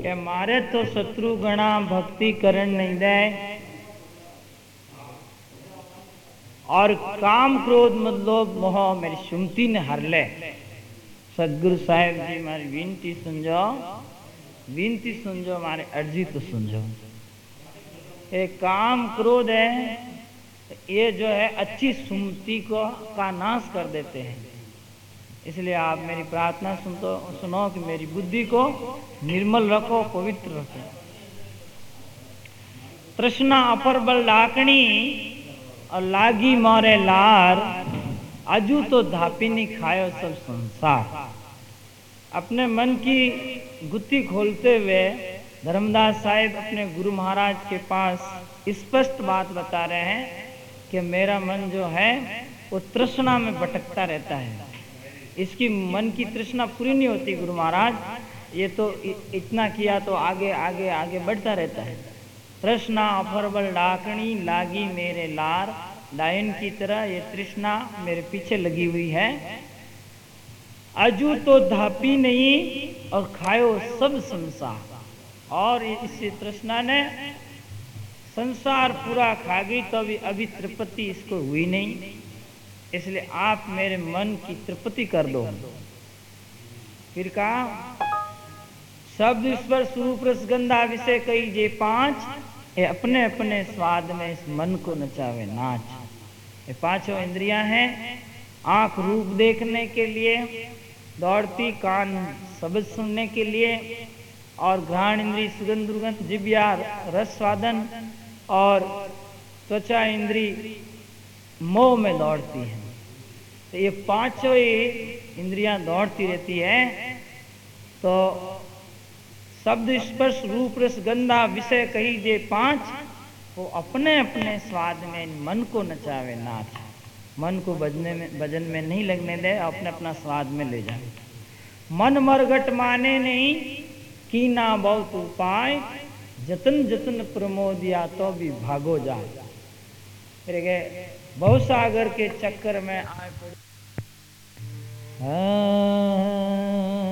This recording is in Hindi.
કે મારે તો શત્રુ ગણા ભક્તિ કરણ નહીં દે और काम क्रोध मतलब मोह मेरी सुमती ने हर ले सदगुरु साहेब जी मारी विनती समझो विनती समझो मारे अर्जी तो समझो ये काम क्रोध है ये जो है अच्छी सुमति को का नाश कर देते हैं इसलिए आप मेरी प्रार्थना सुन तो सुनो कि मेरी बुद्धि को निर्मल रखो, पवित्र रखो। तृष्णा, अपर बल डाकणी और लागी मोरे लार, अजू तो धापी नहीं खायो सब संसार। अपने मन की गुत्ती खोलते हुए धर्मदास साहिब अपने गुरु महाराज के पास स्पष्ट बात बता रहे हैं कि मेरा मन जो है, वो तृष्णा में भटकता रहता है। इसकी मन की तृष्णा पूरी नहीं होती, गुरु महाराज। ये तो इतना किया तो आगे आगे आगे बढ़ता रहता है। तृष्णा अफरबल डाकनी लागी मेरे लार। डायन की तरह ये तृष्णा मेरे पीछे लगी हुई है। अजू तो धापी नहीं और खायो सब संसार। और इस तृष्णा ने संसार पूरा खा गई तो अभी अभी त्रिपति इसको हुई नहीं। इसलिए आप मेरे मन की त्रिपति कर दो। फिर कहा, शब्द स्पर्श स्वरूप रसगंधा विषय कई जे पाँच, ये अपने अपने स्वाद में इस मन को नचावे नाच। ये पाँचों इंद्रियाँ हैं, आँख रूप देखने के लिए, दौड़ती कान शब्द सुनने के लिए, और घ्राण इंद्री सुगंध दुर्गंध, जिब्या रस स्वादन, और त्वचा इंद्री मोह में दौड़ती है। तो ये पाँचों ही इंद्रियाँ दौड़ती रहती है। तो शब्द स्पर्श, रूप रस, गंधा, विषय कही जे पाँच, वो अपने अपने स्वाद में मन को नचावे नाथ। मन को बजने में, भजन में नहीं लगने दे अपने अपना स्वाद में ले जाए। मन मरगट माने नहीं की ना बहुत उपाय, जतन जतन प्रमोदिया तो भी भागो जाए। फिर गए। बहुसागर के चक्कर में आए पड़े।